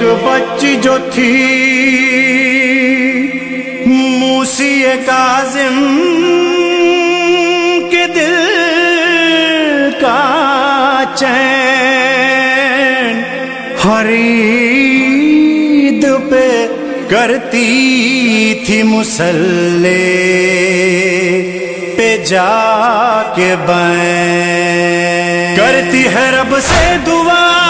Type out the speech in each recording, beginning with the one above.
ایک بچی جو تھی۔ موسی کاظم کے دل کا چین حرید پہ کرتی تھی مسلے پہ جا کے بین۔ کرتی ہے رب سے دعا۔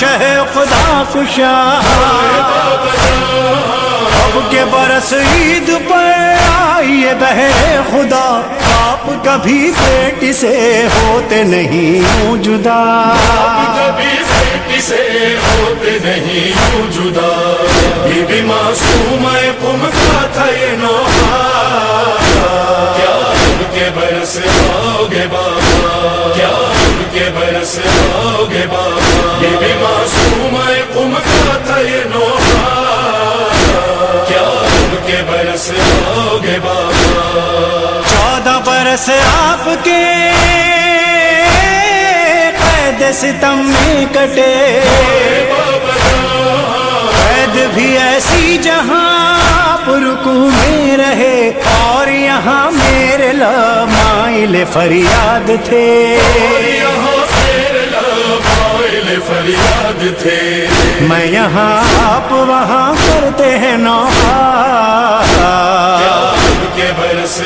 شہ خدا کشا۔ اب کے برس عید پر آئیے بہر خدا۔ آپ کبھی بیٹی سے ہوتے نہیں ہوں جدا۔ کبھی سے ہوتے نہیں یوں جدا۔ بی بی معصوم قم کا تھا یہ نوحہ۔ کیا ان کے برس آؤ گے بابا؟ کیا کے برس گے بابا بی بی معصوم قم کا تھا یہ نوحہ۔ کیا ان کے برس گے بابا چودہ برس آپ کے قید ستم میں کٹے۔ قید بھی ایسی جہاں پرکو میں رہے، اور یہاں میرے لمائل فریاد تھے۔ یہاں فریاد تھے۔ میں یہاں آپ وہاں کرتے ہیں ان کے برس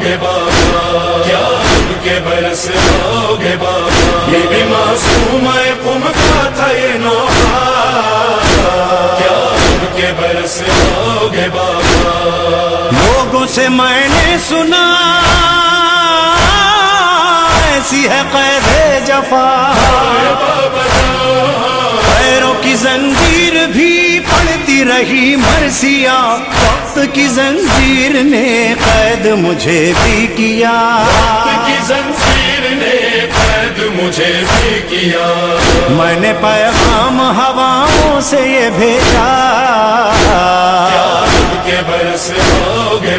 گے بابا؟ کیا کے برس آؤ گے بابا؟ یہ بھی معصوم قم کا تھا یہ نوحہ۔ کیا کے برس آؤ گے بابا؟ لوگوں سے میں نے سنا ایسی ہے قید جفا۔ رہی مرثیا وقت کی زنجیر نے قید مجھے بھی کیا۔ کی زنجیر نے قید مجھے بھی کیا۔ میں نے پیغام ہواؤں سے یہ بھیجا۔ کے برس آؤ گے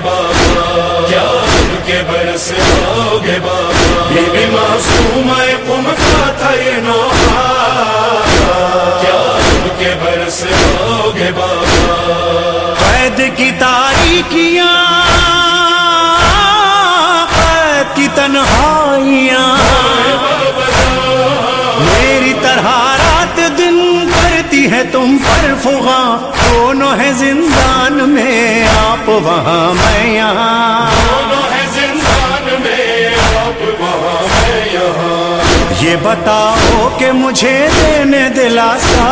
کی تاریکیاں قید کی تنہائیاں۔ میری طرح رات دن کرتی ہے تم پر فغا دونوں ہے زندان میں آپ وہاں میں یہاں؟ یہ بتاؤ کہ مجھے دینے دلاسا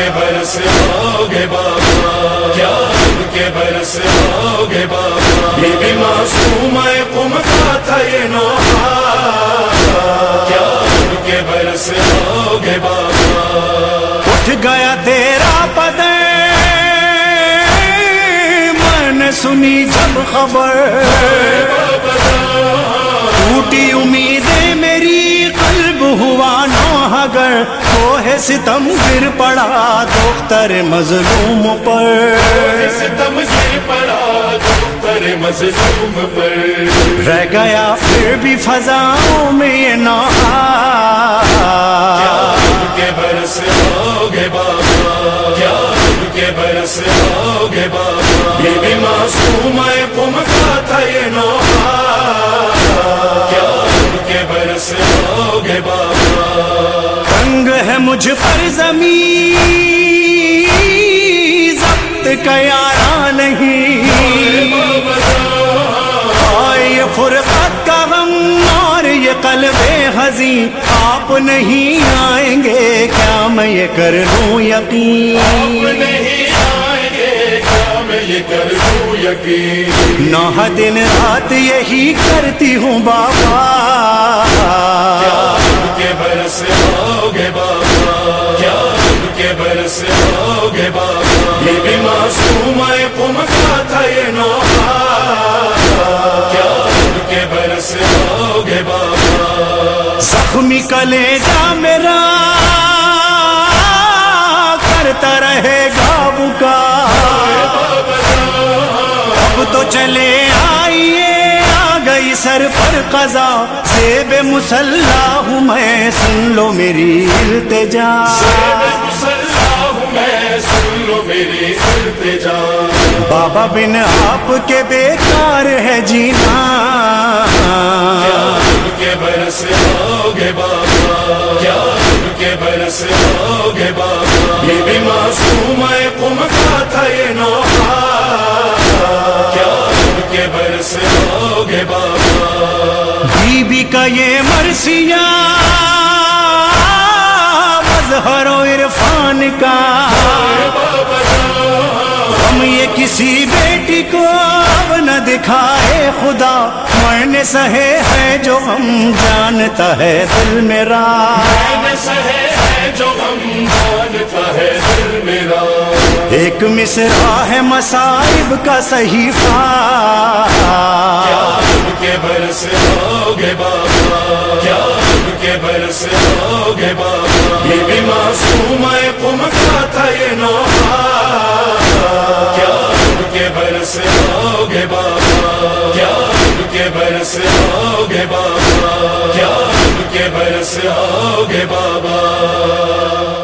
کے برس آؤ گے بابا، کیا ان کے برس آؤ گے بابا؟ یہ بھی معصوم قم کا تھا یہ نوحہ۔ کیا ان کے برس آؤ گے بابا؟ اٹھ گیا تیرا پدے میں نے سنی جب خبر۔ ٹوٹی امیدیں نوحگر وہ ہے ستم گر پڑا دختر مظلوم پر۔ ستم گر پڑا دختر مظلوم پر۔ رہ گیا پھر بھی فضاؤں میں یہ کے برس گے بابا؟ کیا ان کے برس گے بابا؟ یہ بھی معصوم قم کا تھا یہ نوحہ مجھ پر زمین، ضبط یارا نہیں۔ یہ فرقت کا غم اور یہ قلب حزین، آپ نہیں آئیں گے، کیا میں یہ کر لوں یقین؟ یقین نہ دن رات یہی کرتی ہوں بابا۔ کیا کے برس آؤ گے بابا۔ برس آؤ گے بابا۔ یہ بھی معصوم ہے قم کا تھا یہ نوحہ۔ کیا ان کے برس آؤ گے بابا۔ زخمی کلے جا میرا۔ کرتا رہے گا بکا اب تو چلے آئیے۔ سر پر قضا میری التجا۔ مسلح ہوں میں سن لو میری التجا۔ بابا بن آپ کے بیکار ہے جینا۔ کے برس ہو گے بابا؟ کیا کے برس ہو گے بابا؟ یہ بھی معصوم ہے قم کا تھا یہ نوحہ۔ کا یہ مرثیہ مظہر و عرفان کا۔ ہم یہ کسی بیٹی کو اب نہ دکھائے خدا نے سہے ہے جو ہم جانتا ہے دل میرا۔ میں نے سہے ہے جو ہم جانتا ہے دل میرا۔ ایک مصرا ہے مصائب کا صحیفہ۔ کے برس ہو گے بابا کیا ان سے برس ہو گے بابا یہ بھی معصوم ہے قم کا تھا یہ نوحہ۔ کیا ان کے برس ہو گے بابا؟ کیا ان کے برس ہو گے بابا؟ کیا ان کے برس ہو گے بابا؟